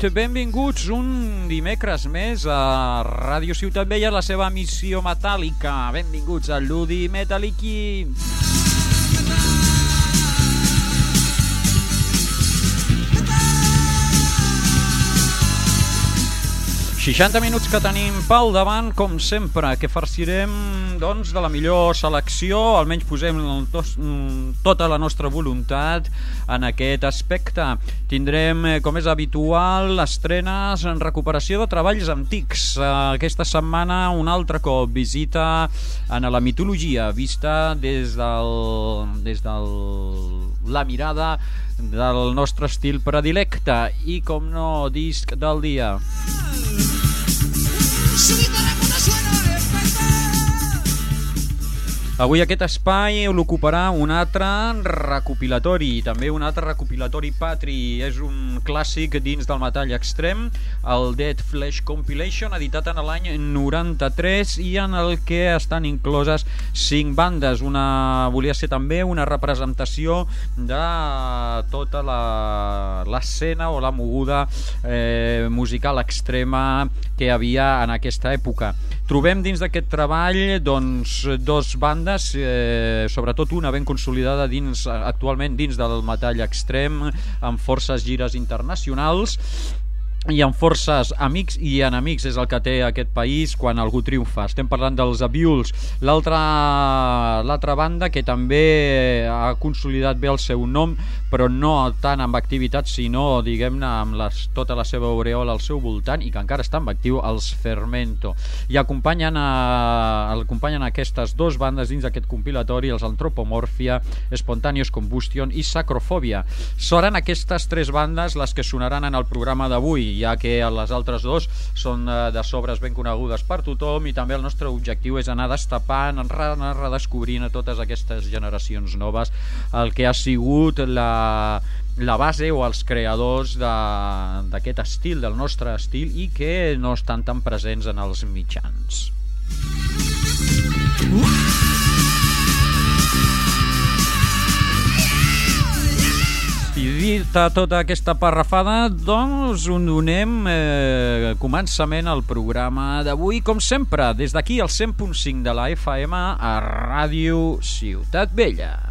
nit, benvinguts un dimecres més a Ràdio Ciutat Vella, la seva missió metàl·lica. Benvinguts a l'Udi Metalliqui. 60 minuts que tenim pel davant, com sempre, que farcirem doncs, de la millor selecció, almenys posem tos, tota la nostra voluntat en aquest aspecte. Tindrem, eh, com és habitual, estrenes en recuperació de treballs antics. Aquesta setmana, un altre cop, visita en la mitologia, vista des del, des del la mirada del nostre estil predilecte i, com no, disc del dia. Subindo Avui aquest espai l'ocuparà un altre recopilatori, també un altre recopilatori patri. És un clàssic dins del metall extrem, el Dead Flesh Compilation, editat en l'any 93 i en el que estan incloses cinc bandes. Una volia ser també una representació de tota l'escena o la moguda eh, musical extrema que havia en aquesta època. Trobem dins d'aquest treball doncs, dos bandes, eh, sobretot una ben consolidada dins actualment dins del metall extrem, amb forces gires internacionals, i amb forces amics i enemics és el que té aquest país quan algú triomfa. Estem parlant dels Abiuls. L'altra banda que també ha consolidat bé el seu nom, però no tant amb activitat, sinó, diguem-ne, amb les, tota la seva aureola al seu voltant i que encara està en actiu, els Fermento. I acompanyen, a, acompanyen aquestes dues bandes dins d'aquest compilatori, els Antropomorphia, Spontaneous Combustion i Sacrofobia. Seran aquestes tres bandes les que sonaran en el programa d'avui ja que les altres dos són eh, de sobres ben conegudes per tothom i també el nostre objectiu és anar destapant, anar redescobrint a totes aquestes generacions noves el que ha sigut la, la base o els creadors d'aquest estil, del nostre estil i que no estan tan presents en els mitjans. I dita tota aquesta parrafada, doncs un donem eh, començament al programa d'avui, com sempre, des d'aquí al 100.5 de la FM a Ràdio Ciutat Vella.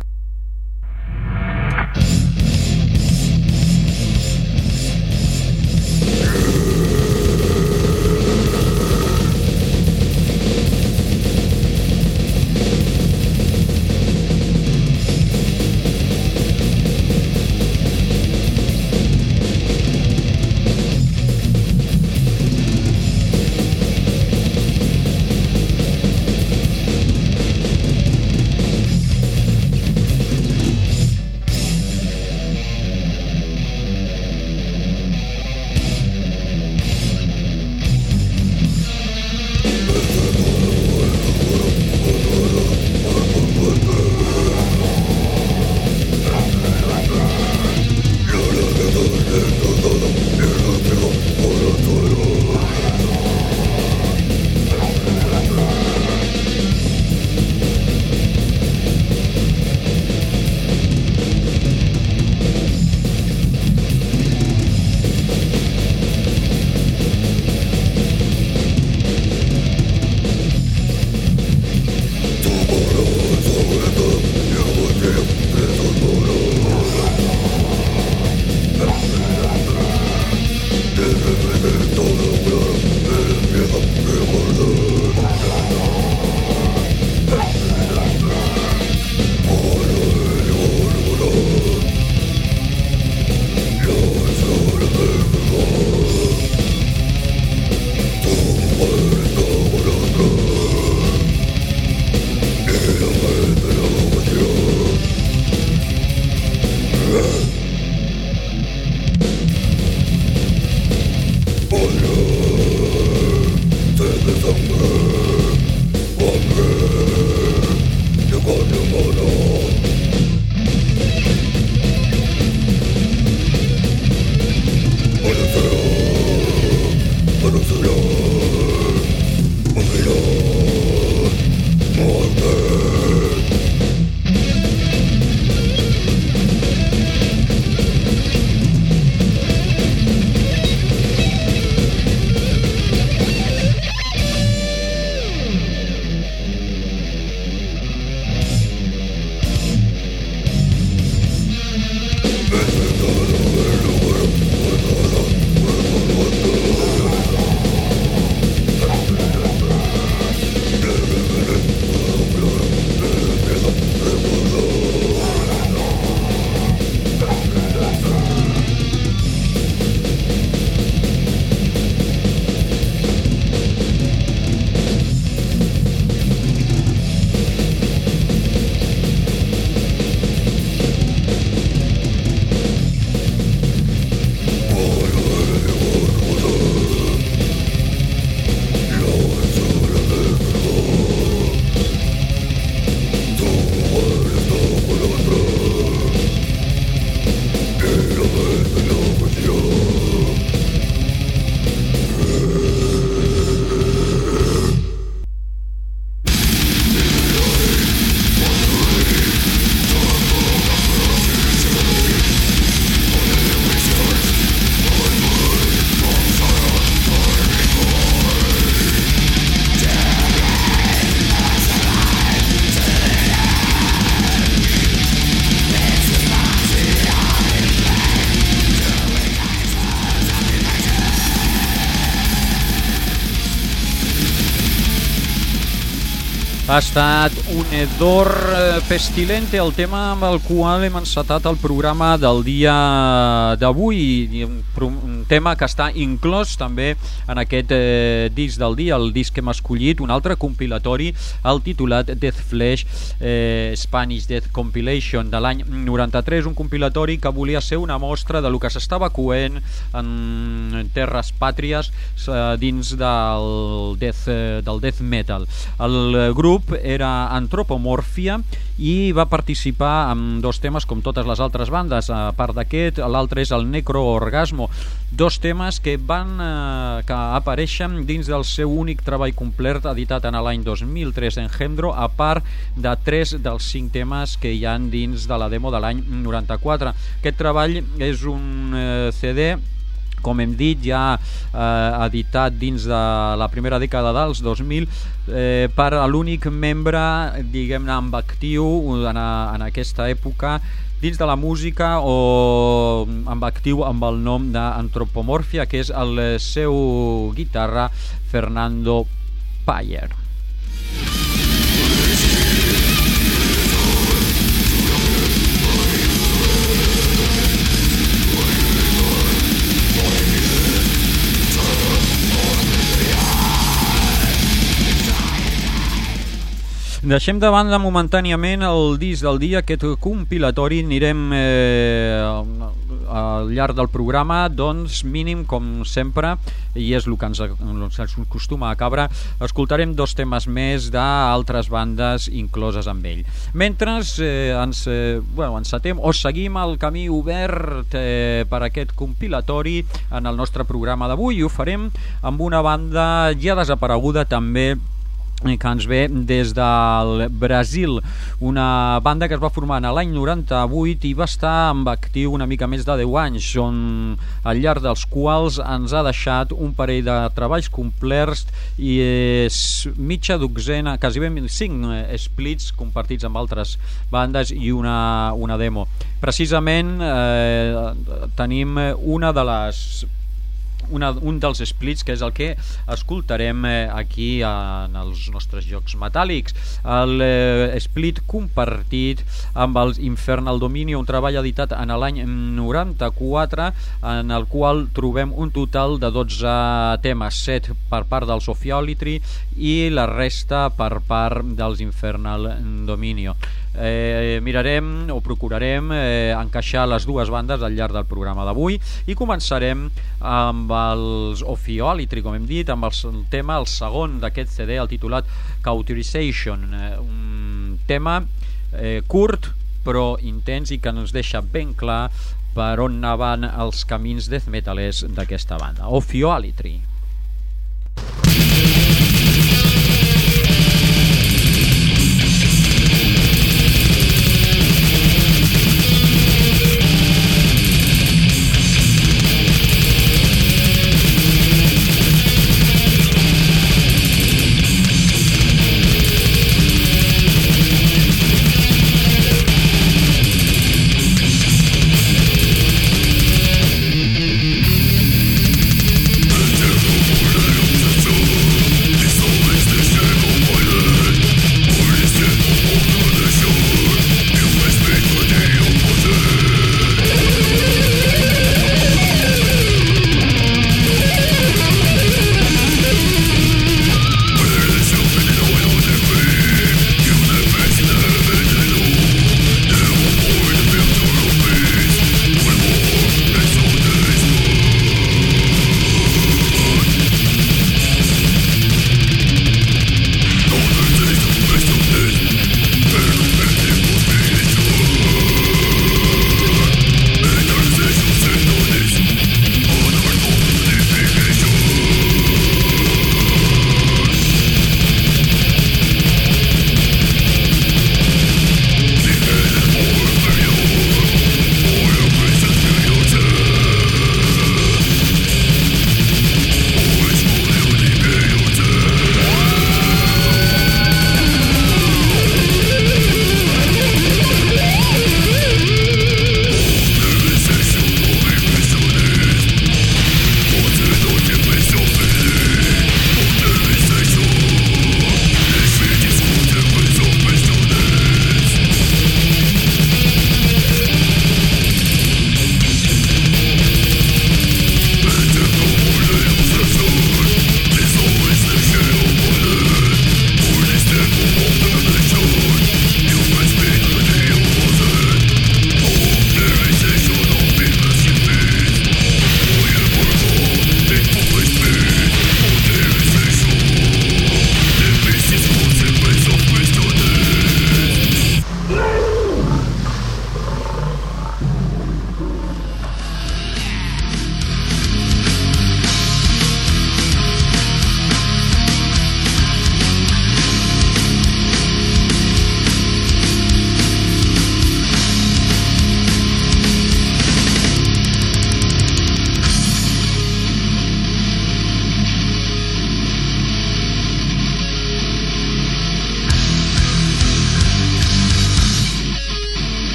Ha estat un hedor eh, pestilente el tema amb el qual hem encetat el programa del dia d'avui. Un, tema que està inclòs també en aquest eh, disc del dia, el disc que hem escollit un altre compilatori, el titulat Death Flesh eh, Spanish Death Compilation de l'any 93 un compilatori que volia ser una mostra de lo que s'estava coent en terres pàtries eh, dins del death, eh, del death metal. El grup grup era Antropomorfia i va participar amb dos temes com totes les altres bandes. A part d'aquest, l'altre és el Necroorgasmo. Dos temes que van eh, que apareixen dins del seu únic treball complet editat en l'any 2003 en Gendro, a part de tres dels cinc temes que hi han dins de la demo de l'any 94. Aquest treball és un eh, CD com hem dit, ja eh, editat dins de la primera dècada dels 2000 eh, per l'únic membre, diguem-ne, amb actiu en, a, en aquesta època dins de la música o amb actiu amb el nom d'Antropomorfia, que és el seu guitarra Fernando Payer. Deixem de banda momentàniament el disc del dia, aquest compilatori, anirem eh, al llarg del programa, doncs mínim, com sempre, i és el que ens, ens acostuma a cabre, escoltarem dos temes més d'altres bandes incloses amb ell. Mentre eh, ens, eh, bueno, encetem o seguim el camí obert eh, per aquest compilatori en el nostre programa d'avui. I ho farem amb una banda ja desapareguda també que ens ve des del Brasil, una banda que es va formar en l'any 98 i va estar amb actiu una mica més de 10 anys, on al llarg dels quals ens ha deixat un parell de treballs complets i és mitja dotzena, quasi ben 5 splits compartits amb altres bandes i una, una demo. Precisament eh, tenim una de les una, un dels splits que és el que escoltarem eh, aquí en els nostres jocs metàl·lics. El eh, split compartit amb els Infernal Dominion un treball editat en l'any 94 en el qual trobem un total de 12 temes 7 per part del Sophiolitry i la resta per part dels Infernal Dominion eh, mirarem o procurarem eh, encaixar les dues bandes al llarg del programa d'avui i començarem amb els Ophiolitry, com hem dit, amb el tema, el segon d'aquest CD, el titulat Cauterization, eh, un tema eh, curt però intens i que ens deixa ben clar per on anaven els camins death metalers d'aquesta banda. Ophiolitry.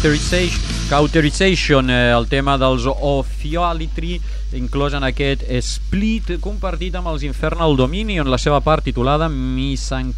Cauterization, Cauterization eh, el tema dels Ophiolitry, inclòs en aquest split compartit amb els Infernal Dominion, la seva part titulada Miss and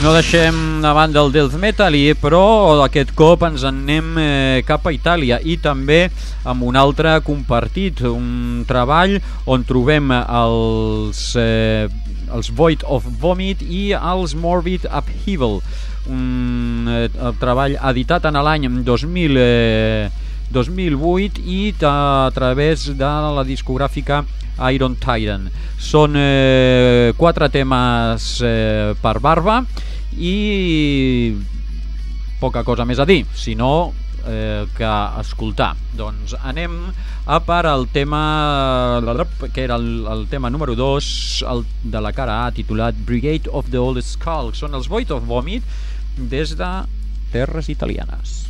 No deixem a banda el death metal, i, però aquest cop ens en anem eh, cap a Itàlia i també amb un altre compartit, un treball on trobem els, eh, els Void of Vomit i els Morbid Upheaval, un eh, treball editat en l'any 2000, eh, 2008 i a través de la discogràfica Iron Tyrant. Són eh, quatre temes eh, per barba i poca cosa més a dir, sinó eh, que escoltar. Doncs anem a per al tema que era el, el tema número 2 el, de la cara A titulat Brigade of the Old Skull. Són els Void of Vomit des de terres italianes.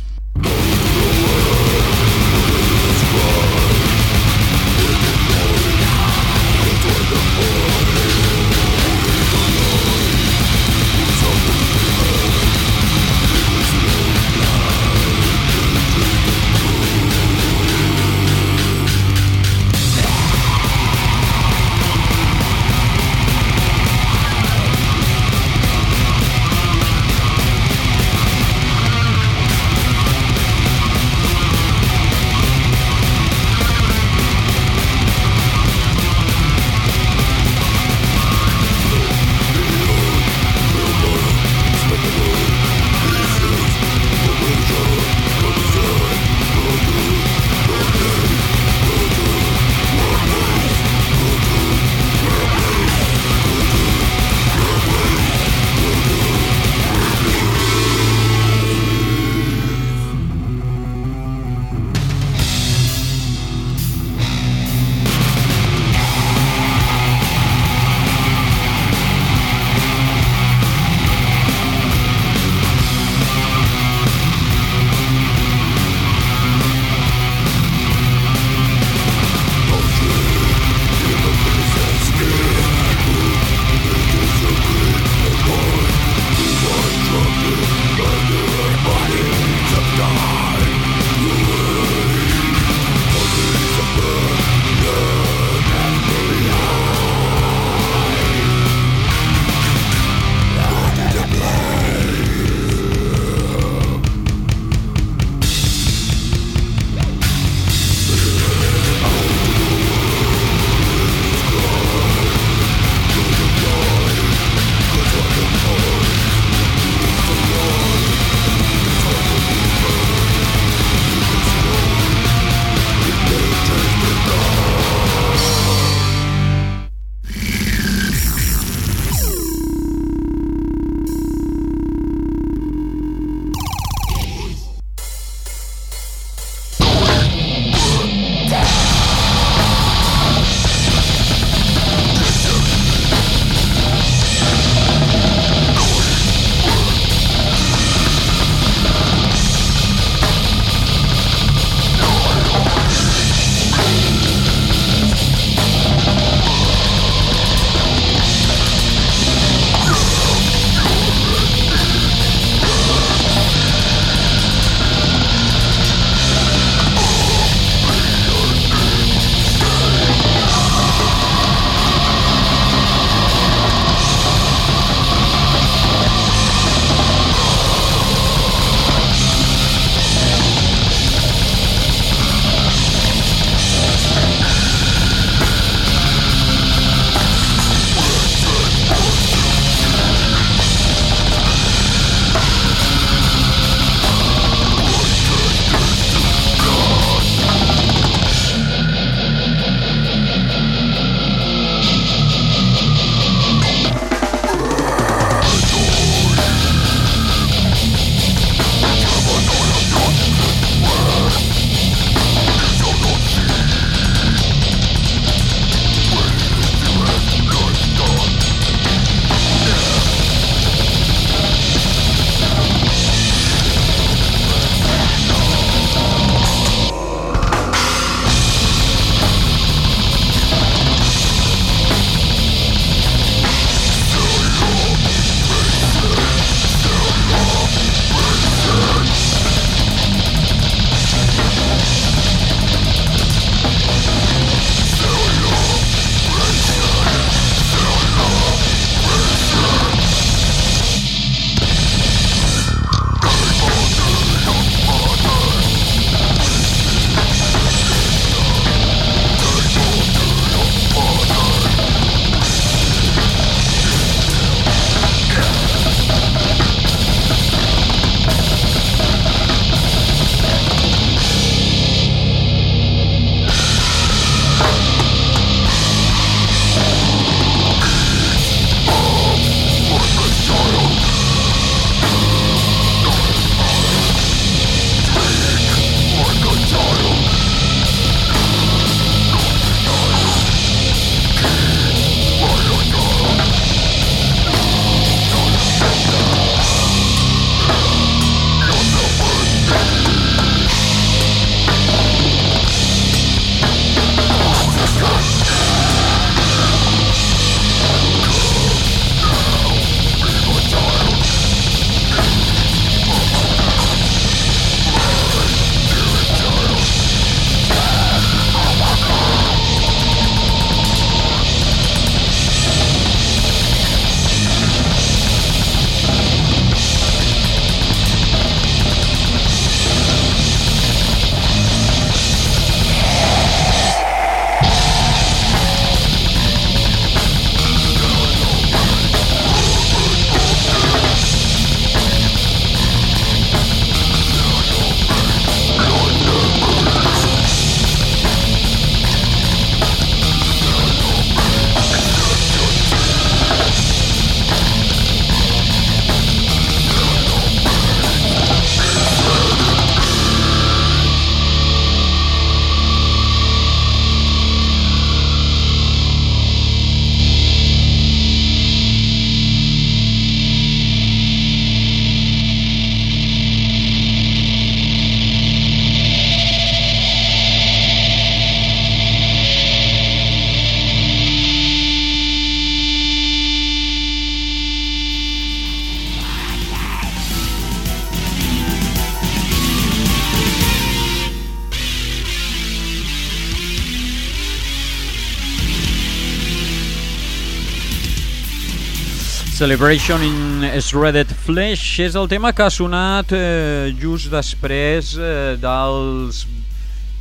Celebration in Shredded Flesh és el tema que ha sonat eh, just després eh, dels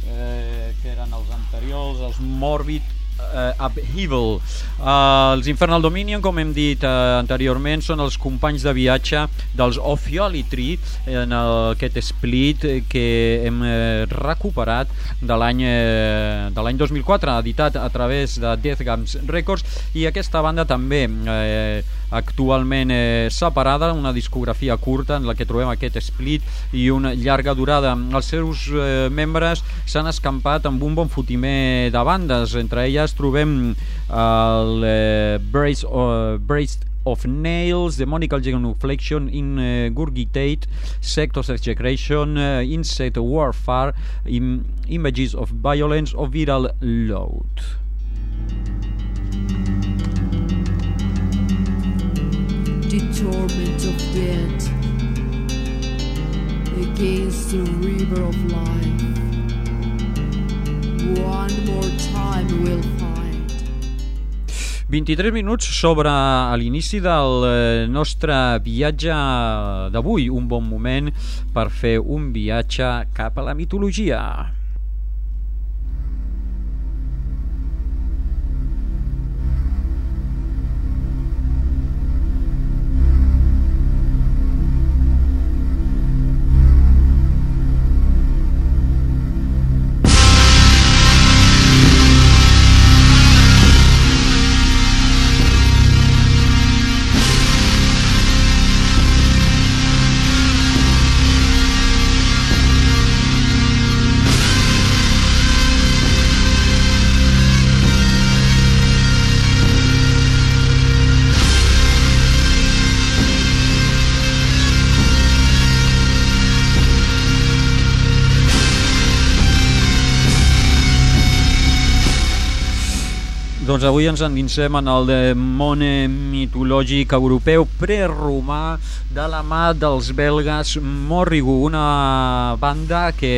eh, que eren els anteriors, els Morbid uh, Upheaval. Uh, els Infernal Dominion, com hem dit uh, anteriorment, són els companys de viatge dels Ophiolatry en el, aquest split que hem uh, recuperat de l'any uh, de l'any 2004, editat a través de Death Gums Records i aquesta banda també uh, actualment eh, separada, una discografia curta en la que trobem aquest split i una llarga durada. Els seus eh, membres s'han escampat amb un bon fotimer de bandes, entre elles trobem el eh, Brace, uh, Brace of Nails, Demonical Genuflection, in uh, Gurgitate, Sect of Execration, uh, Insect Warfare, im Images of Violence, of Viral Load. The torment of death against the river of life. One more time we'll fight. 23 minuts sobre l'inici del eh, nostre viatge d'avui, un bon moment per fer un viatge cap a la mitologia. Doncs avui ens endinsem en el món mitològic europeu preromà de la mà dels belgues Morrigu, una banda que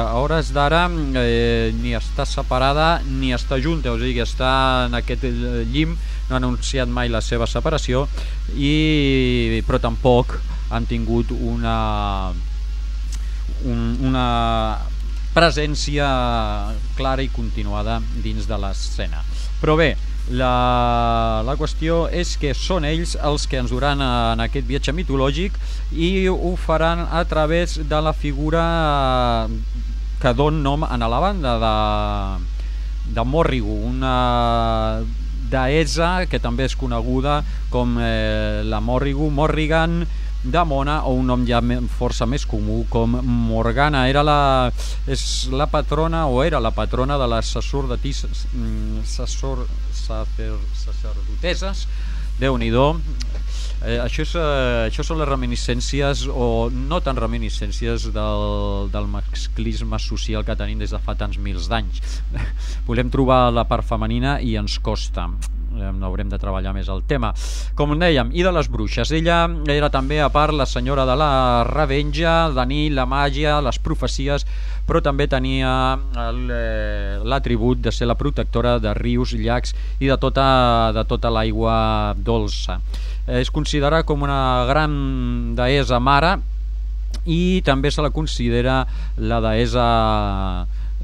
a hores d'ara eh, ni està separada ni està junta, o sigui, està en aquest llim, no ha anunciat mai la seva separació, i, però tampoc han tingut una, un, una presència clara i continuada dins de l'escena. Però bé, la, la qüestió és que són ells els que ens duran en aquest viatge mitològic i ho faran a través de la figura que don nom a la banda de, de Morrigu, una deessa que també és coneguda com eh, la Morrigu, Morrigan, de Mona o un nom ja força més comú com Morgana. Era la, és la patrona o era la patrona de les mm, sacerdotesses. Déu nhi eh, això, és, eh, això són les reminiscències o no tan reminiscències del, del masclisme social que tenim des de fa tants mils d'anys volem trobar la part femenina i ens costa no haurem de treballar més el tema. Com dèiem, i de les bruixes. Ella era també, a part, la senyora de la revenja, la la màgia, les profecies, però també tenia eh, l'atribut de ser la protectora de rius, llacs i de tota, de tota l'aigua dolça. Es considera com una gran deessa mare i també se la considera la deessa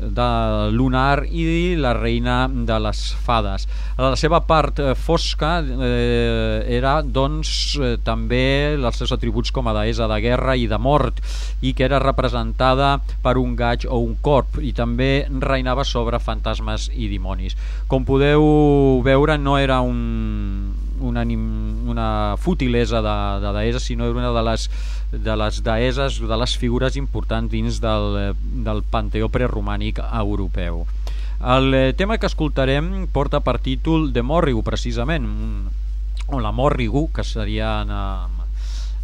de lunar i la reina de les fades. La seva part eh, fosca eh, era doncs eh, també els seus atributs com a deessa de guerra i de mort i que era representada per un gaig o un corp i també reinava sobre fantasmes i dimonis. Com podeu veure no era un, una, una futilesa de, de deessa sinó era una de les de les deeses, de les figures importants dins del, del panteó preromànic europeu. El eh, tema que escoltarem porta per títol de Morrigu, precisament, o la Morrigu, que seria en,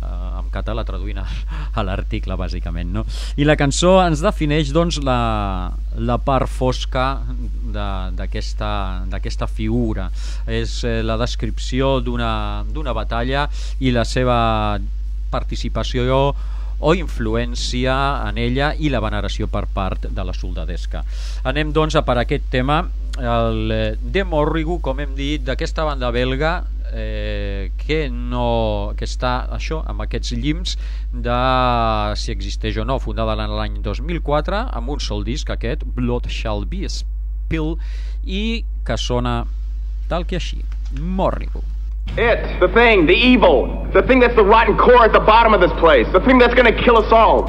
en català traduint a l'article bàsicament no? i la cançó ens defineix doncs la, la part fosca d'aquesta figura és eh, la descripció d'una batalla i la seva participació o influència en ella i la veneració per part de la soldadesca. Anem doncs a per aquest tema el De Morrigu, com hem dit, d'aquesta banda belga eh, que no que està això amb aquests llims de si existeix o no, fundada l'any 2004 amb un sol disc aquest Blood Shall Be Spill i que sona tal que així Morrible It, the thing, the evil, the thing that's the rotten core at the bottom of this place, the thing that's gonna kill us all.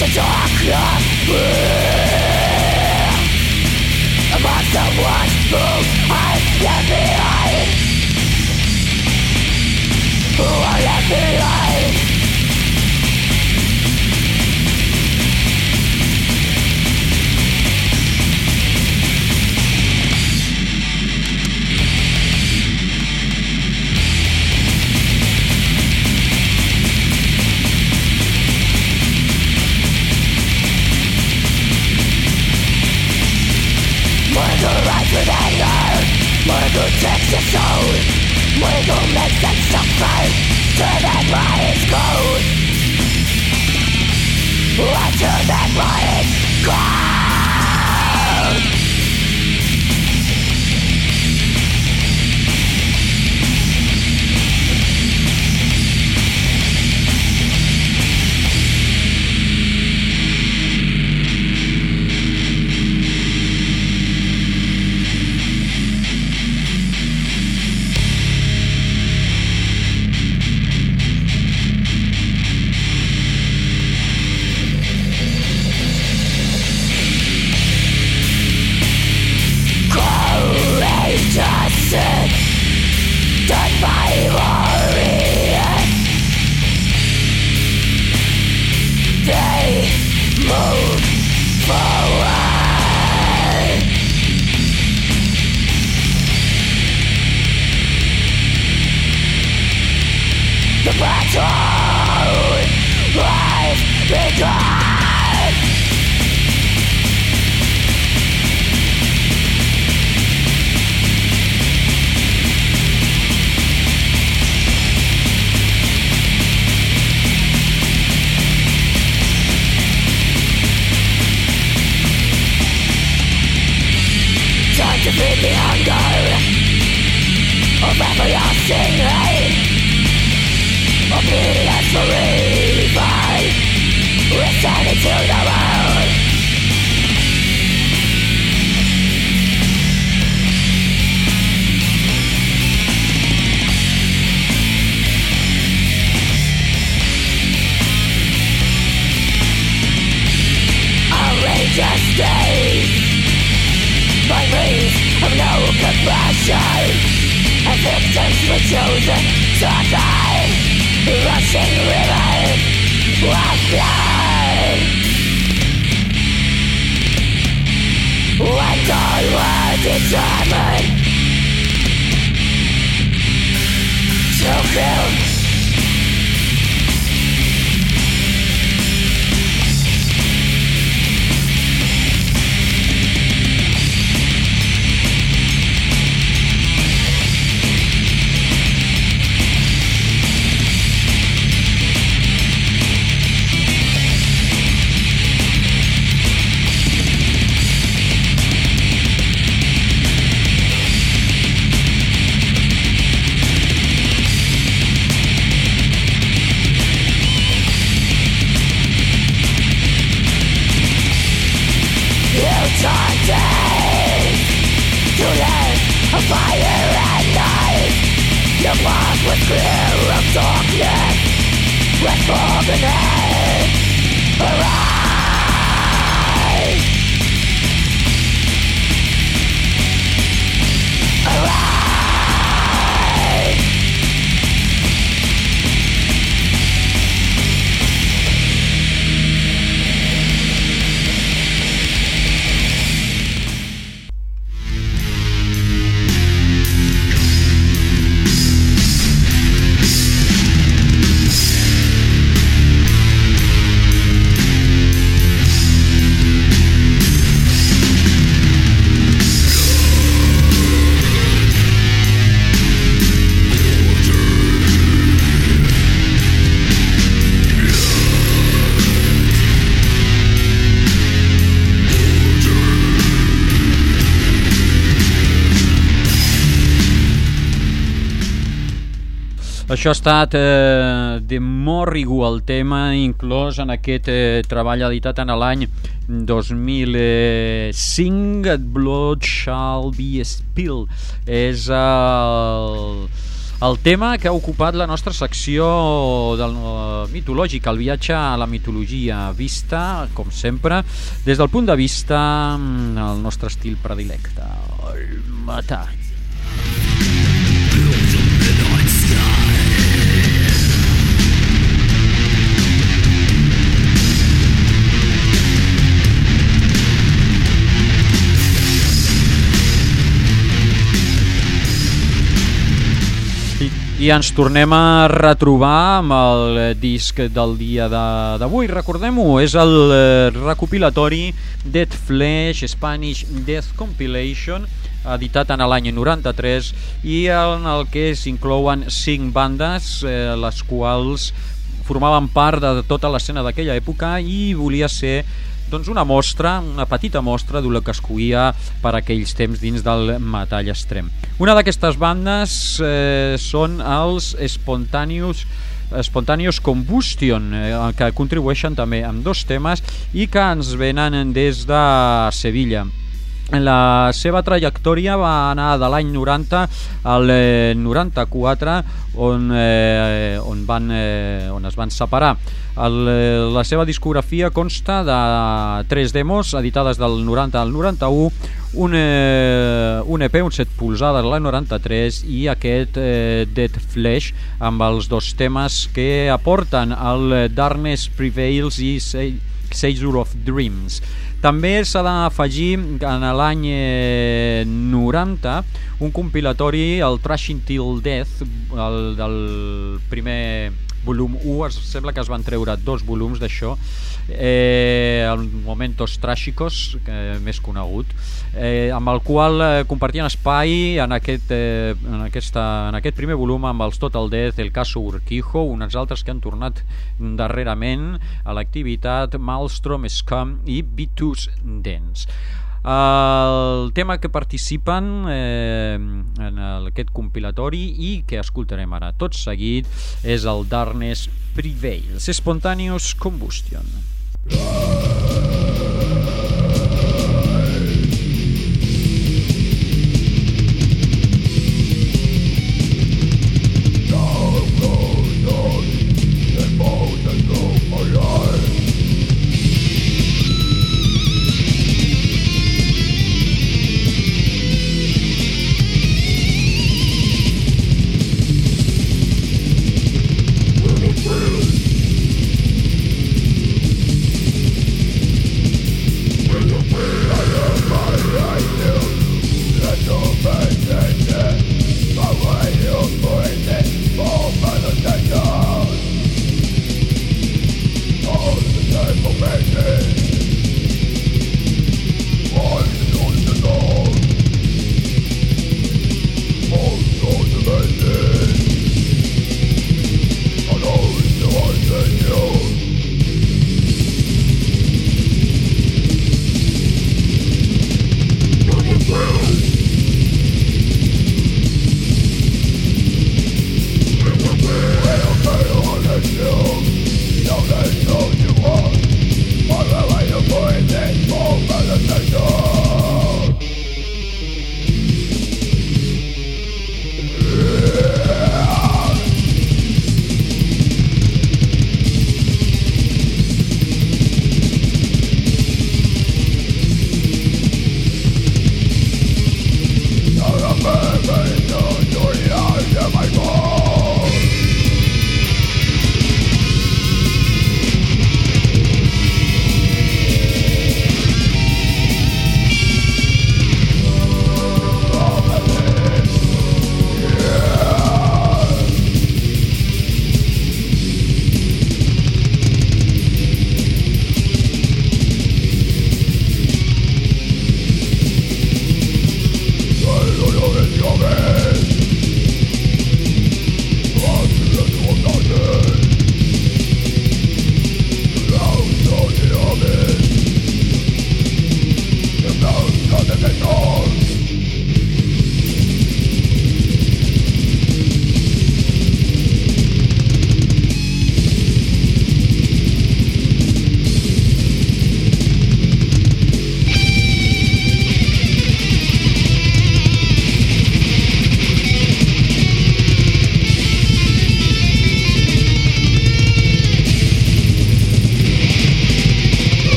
let a darkness be Among the ones whom I left behind? Who I left behind? Remember, one who takes your soul One who makes it suffer To that riot code Or to that riot code Sometimes we choose to die Rushing river of blood When all were determined To kill Yeah. Això ha estat eh, de Morrigu, el tema inclòs en aquest eh, treball editat en l'any 2005, Blood Shall Be Spill. És el, el tema que ha ocupat la nostra secció del, uh, mitològica, el viatge a la mitologia vista, com sempre, des del punt de vista mm, el nostre estil predilecte, el metall. I ens tornem a retrobar amb el disc del dia d'avui. Recordem-ho, és el eh, recopilatori Dead Flesh Spanish Death Compilation editat en l'any 93 i en el que s'inclouen cinc bandes eh, les quals formaven part de tota l'escena d'aquella època i volia ser doncs una mostra, una petita mostra del que es coïa per aquells temps dins del metall extrem. Una d'aquestes bandes eh, són els Spontaneous Spontaneous Combustion, eh, que contribueixen també amb dos temes i que ens venen des de Sevilla. La seva trajectòria va anar de l'any 90 al 94 eh, on, eh, on, van, eh, on es van separar. El, eh, la seva discografia consta de tres demos editades del 90 al 91, un, eh, un EP, un set polzades l'any 93 i aquest eh, Dead Flesh amb els dos temes que aporten el Darkness Prevails i Seizure of Dreams. També s'ha d'afegir en l'any 90 eh, un compilatori, el Trashing Till Death, el, del primer volum 1, es sembla que es van treure dos volums d'això, eh, el Momentos Tràxicos, eh, més conegut, eh, amb el qual eh, compartien espai en aquest, eh, en, aquesta, en aquest primer volum amb els Total Death, el caso Urquijo, uns altres que han tornat darrerament a l'activitat Maelstrom, Scum i Vitus Dance. El tema que participen eh, en aquest compilatori i que escoltarem ara tot seguit és el Darkness Prevails, Spontaneous Combustion.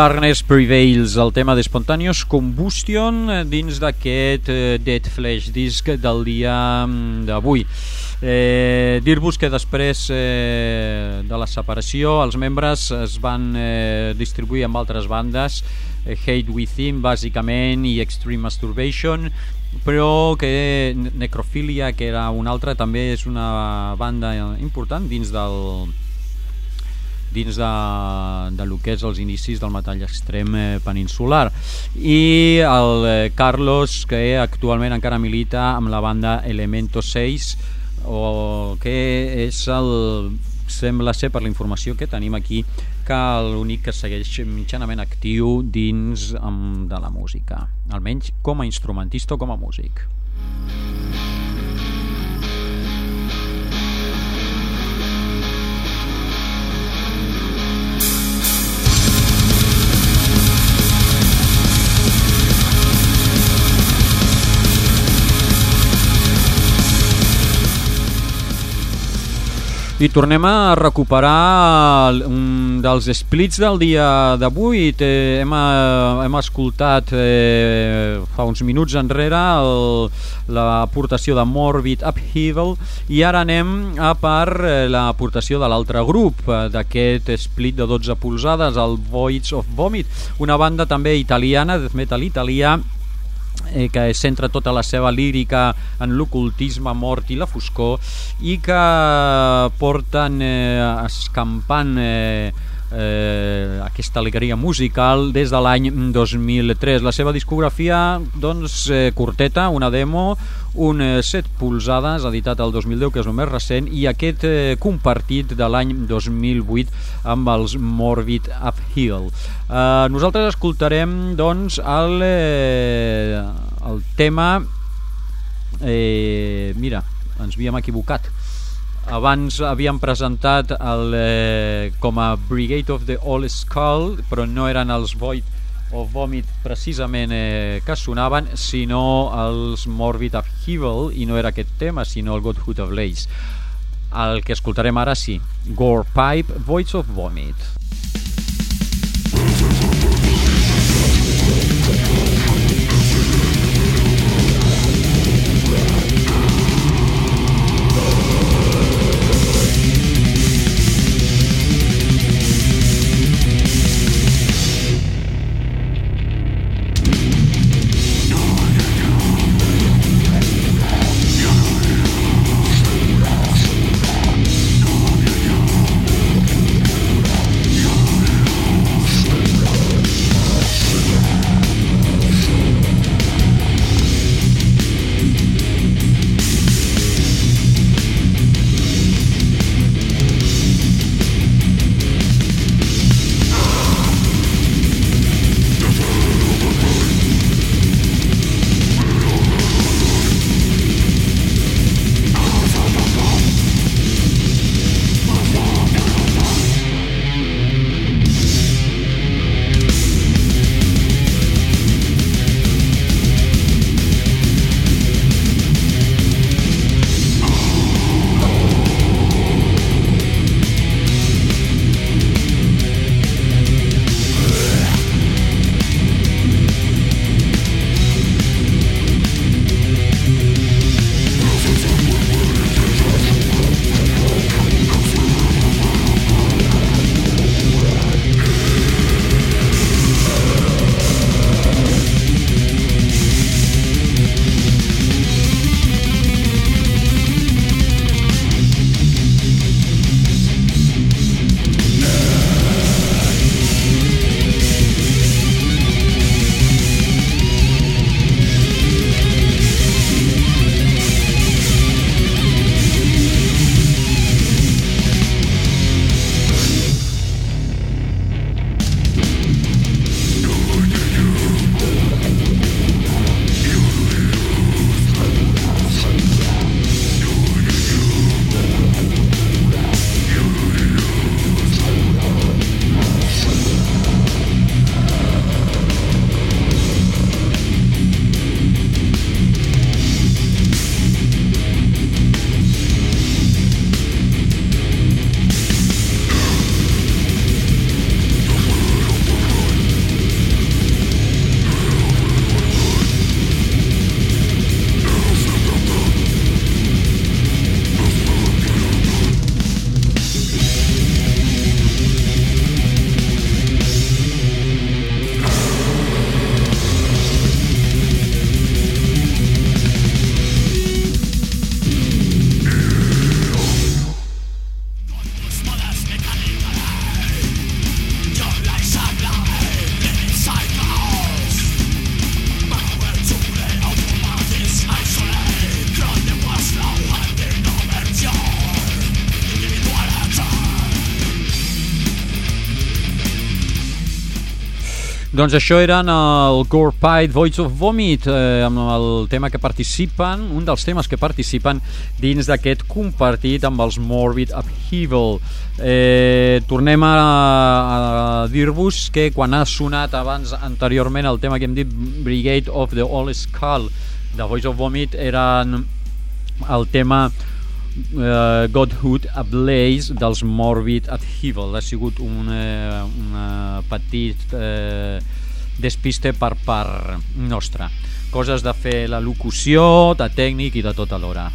Darkness Prevails, el tema de Spontaneous Combustion eh, dins d'aquest eh, Dead Flesh disc del dia mm, d'avui. Eh, Dir-vos que després eh, de la separació els membres es van eh, distribuir amb altres bandes, eh, Hate Within bàsicament i Extreme Masturbation, però que Necrophilia, que era una altra, també és una banda important dins del dins de, de lo que és els inicis del metall extrem eh, peninsular. I el eh, Carlos que actualment encara milita amb la banda Elemento 6 o que és el sembla ser per la informació que tenim aquí que l'únic que segueix mitjanament actiu dins de la música. Almenys com a instrumentista o com a músic I tornem a recuperar un dels splits del dia d'avui. Hem, eh, hem escoltat eh, fa uns minuts enrere l'aportació de Morbid Upheaval i ara anem a per eh, l'aportació de l'altre grup eh, d'aquest split de 12 polzades, el Voids of Vomit, una banda també italiana, death metal italià, eh, que centra tota la seva lírica en l'ocultisme, mort i la foscor i que porten eh, escampant eh, eh, aquesta alegria musical des de l'any 2003. La seva discografia, doncs, eh, curteta, una demo, un eh, 7 polzades, editat el 2010, que és el més recent, i aquest eh, compartit de l'any 2008 amb els Morbid Uphill. Eh, nosaltres escoltarem, doncs, el, eh, el tema... Eh, mira, ens havíem equivocat abans havíem presentat el, eh, com a Brigade of the All Skull però no eren els Void o Vòmit precisament eh, que sonaven sinó els Morbid Upheaval i no era aquest tema sinó el Godhood of Lace. El que escoltarem ara sí Gore Pipe, Voids of Vomit Doncs això eren el Gorpite Voice of Vomit, eh, amb el tema que participen, un dels temes que participen dins d'aquest compartit amb els Morbid Upheaval. Eh, tornem a, a dir-vos que quan ha sonat abans anteriorment el tema que hem dit Brigade of the All Skull de Voice of Vomit eren el tema uh, Godhood Ablaze dels Morbid Upheaval ha sigut un, uh, una petit uh, despiste per part nostra. Coses de fer la locució de tècnic i de tot alhora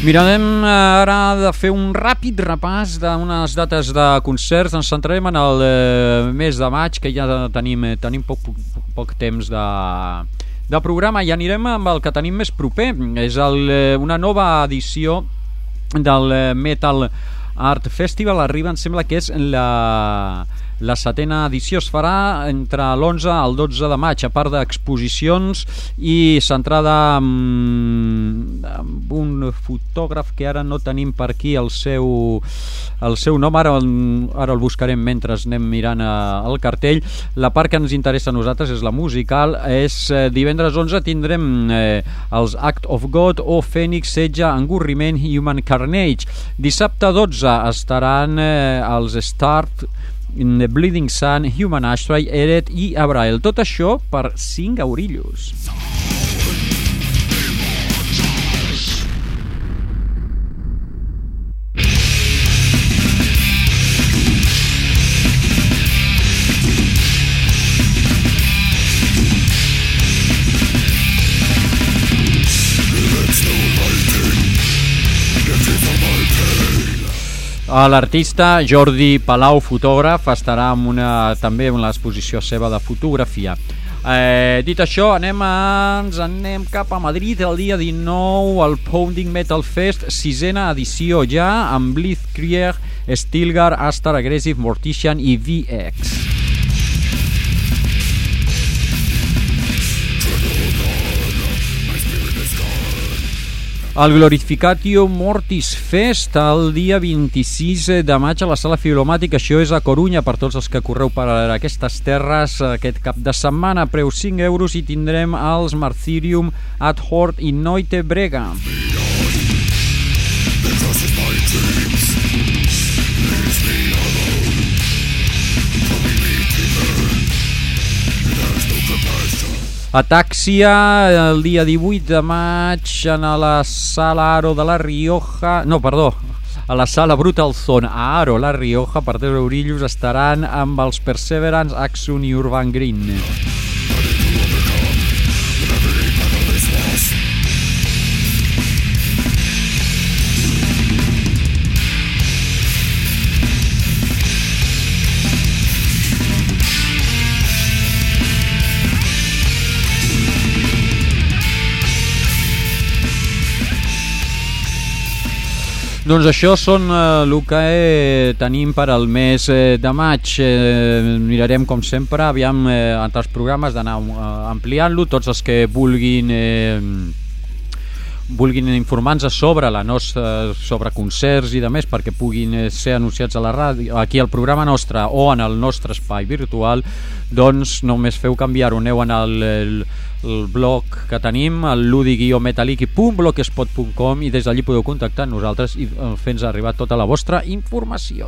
Mirarem ara de fer un ràpid repàs d'unes dates de concerts. Ens centrarem en el eh, mes de maig, que ja tenim, eh, tenim poc, poc, poc temps de, de programa i anirem amb el que tenim més proper. És el, eh, una nova edició del eh, Metal Art Festival. Arriba, em sembla que és la la setena edició es farà entre l'11 al 12 de maig, a part d'exposicions i centrada en, en un fotògraf que ara no tenim per aquí el seu, el seu nom, ara, ara el buscarem mentre anem mirant eh, el cartell. La part que ens interessa a nosaltres és la musical. És eh, divendres 11 tindrem eh, els Act of God o Fènix, Setge, Engurriment i Human Carnage. Dissabte 12 estaran eh, els Start the Bleeding Sun, Human Astray, Eret i Abrael. Tot això per 5 eurillos. L'artista Jordi Palau, fotògraf, estarà amb una, també en l'exposició seva de fotografia. Eh, dit això, anem, a, ens anem cap a Madrid el dia 19 al Pounding Metal Fest, sisena edició ja, amb Blitzkrieg, Stilgar, Astar, Aggressive, Mortician i VX. El Glorificatio Mortis Fest el dia 26 de maig a la sala filomàtica, això és a Corunya per tots els que correu per aquestes terres aquest cap de setmana, preu 5 euros i tindrem els Marthirium ad Hort i Noite Brega. Atàxia el dia 18 de maig en la sala Aro de la Rioja... No, perdó, a la sala Brutal Zone a Aro, la Rioja, per 3 eurillos estaran amb els Perseverance, Axon i Urban Green. Doncs això són eh, el que eh, tenim per al mes eh, de maig. Eh, mirarem, com sempre, aviam eh, altres programes d'anar eh, ampliant-lo. Tots els que vulguin... Eh, vulguin informar-nos sobre la nostra, sobre concerts i de més perquè puguin eh, ser anunciats a la ràdio, aquí al programa nostre o en el nostre espai virtual, doncs només feu canviar-ho, aneu en el, el, el blog que tenim, el ludi-metaliki.blogspot.com i des d'allí podeu contactar amb nosaltres i eh, fer-nos arribar tota la vostra informació.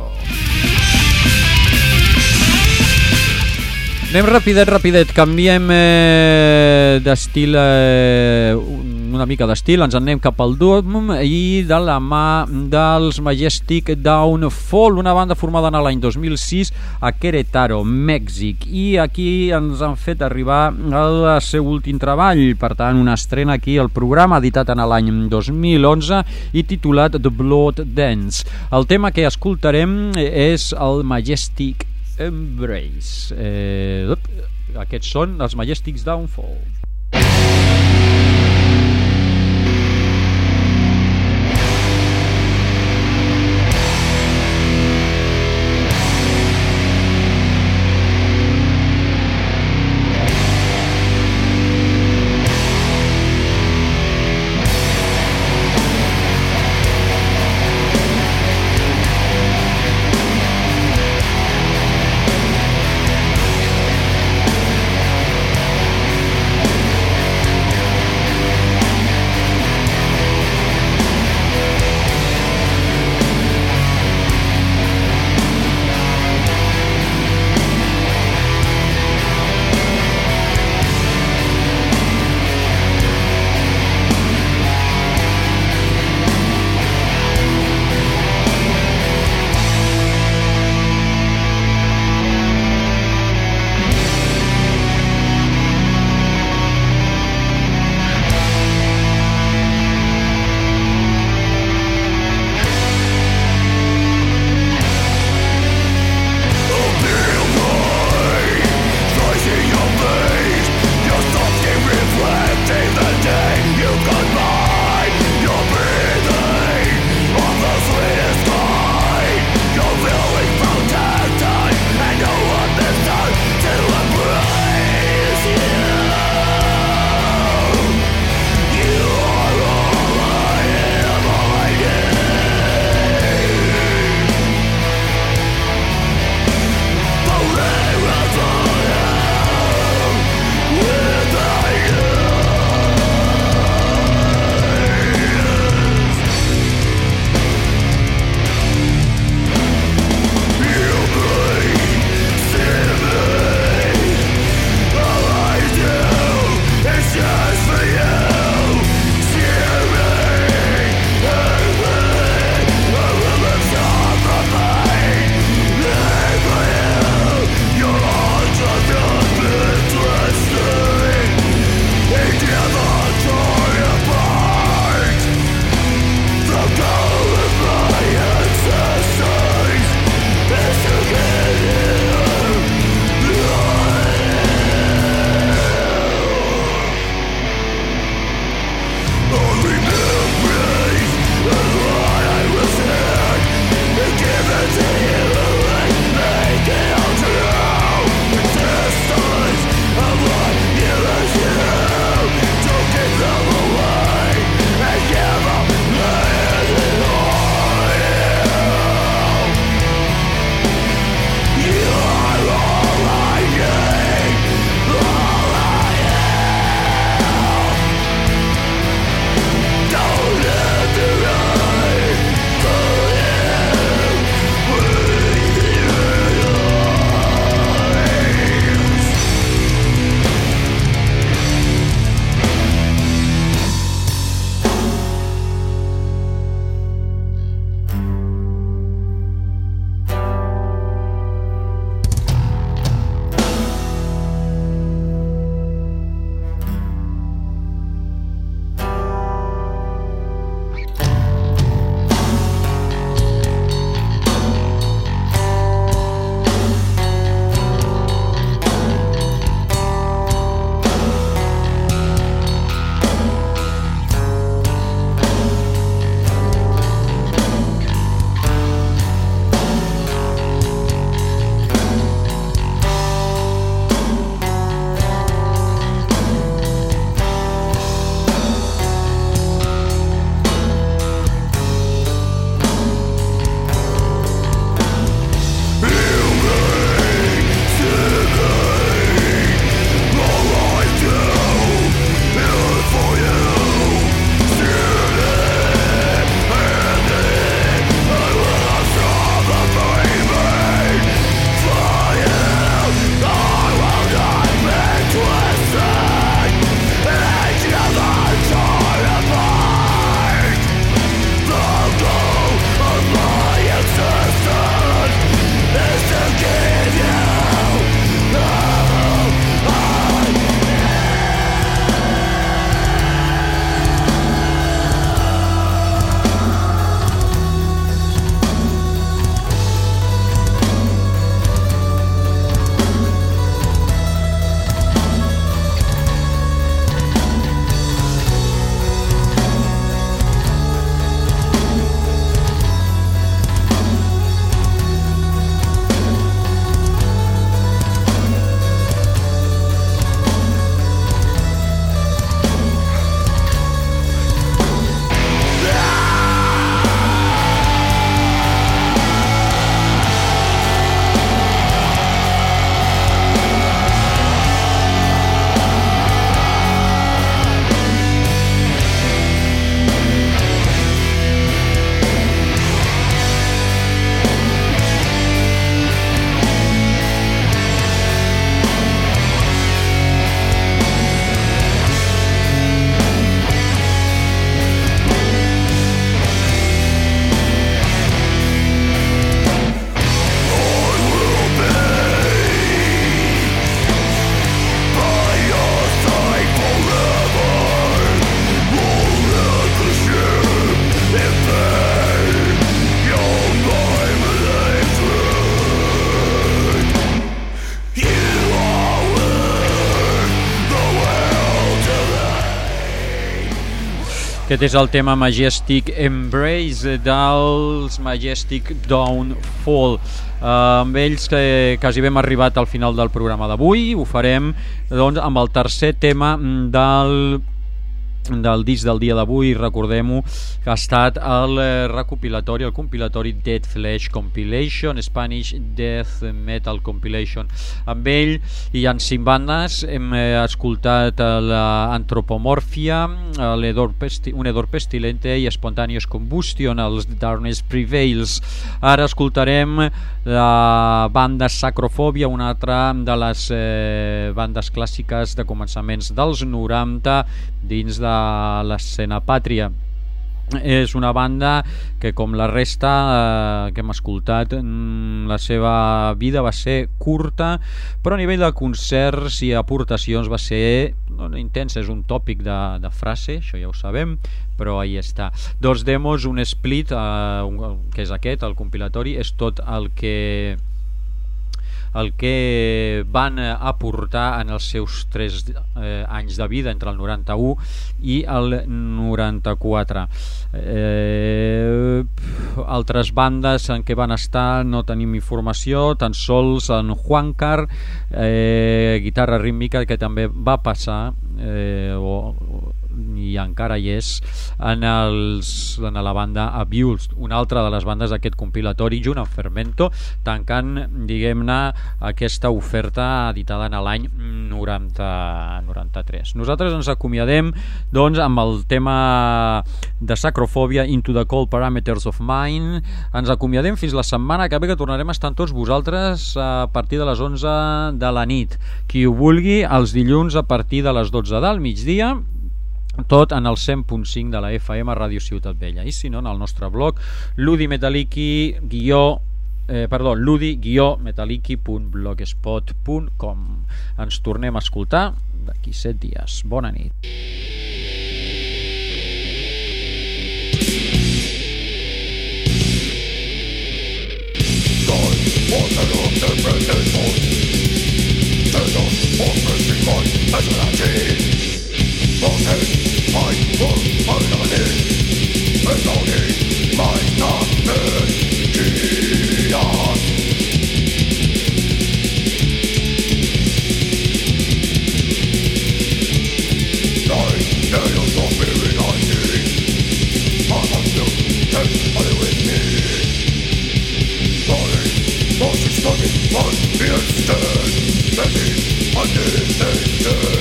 Anem rapidet, rapidet, canviem eh, d'estil, eh, una mica d'estil, ens anem cap al Doom i de la mà dels Majestic Downfall, una banda formada en l'any 2006 a Querétaro, Mèxic, i aquí ens han fet arribar el seu últim treball, per tant una estrena aquí al programa, editat en l'any 2011 i titulat The Blood Dance. El tema que escoltarem és el Majestic Embrace. Eh, aquests són els Majestics Downfall. Aquest és el tema Majestic Embrace dels Majestic Downfall. Uh, amb ells que quasi hem arribat al final del programa d'avui, ho farem doncs, amb el tercer tema del del disc del dia d'avui, recordem-ho, que ha estat el eh, recopilatori, el compilatori Dead Flesh Compilation, Spanish Death Metal Compilation. Amb ell hi han cinc bandes, hem eh, escoltat l'Edor Pesti un Edor Pestilente i Spontaneous Combustion, els Darkness Prevails. Ara escoltarem la banda Sacrofòbia, una altra de les eh, bandes clàssiques de començaments dels 90 dins de l'escena pàtria és una banda que com la resta eh, que hem escoltat mm, la seva vida va ser curta però a nivell de concerts i aportacions va ser no, intensa, és un tòpic de, de frase, això ja ho sabem però ahí està. Dos demos, un split eh, un, que és aquest, el compilatori és tot el que el que van aportar en els seus 3 eh, anys de vida entre el 91 i el 94 eh, altres bandes en què van estar no tenim informació tan sols en Juancar eh, guitarra rítmica que també va passar eh, o, i encara hi és en, els, en la banda Abused, una altra de les bandes d'aquest compilatori, junt amb Fermento, tancant, diguem-ne, aquesta oferta editada en l'any 93. Nosaltres ens acomiadem doncs, amb el tema de Sacrofòbia Into the Cold Parameters of Mind. Ens acomiadem fins la setmana que ve que tornarem a estar amb tots vosaltres a partir de les 11 de la nit. Qui ho vulgui, els dilluns a partir de les 12 del migdia tot en el 100.5 de la FM Ràdio Ciutat Vella. I si no en el nostre blog ludimetaliki guió eh, perdó, ludi-metaliki.blogspot.com ens tornem a escoltar d'aquí 7 dies. Bona nit. Fucking fun, be a stern, baby, I need a stern.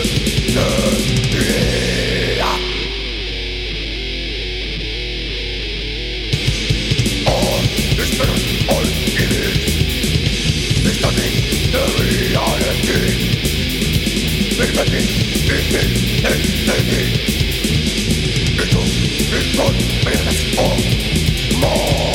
It's all, it's all, it's all,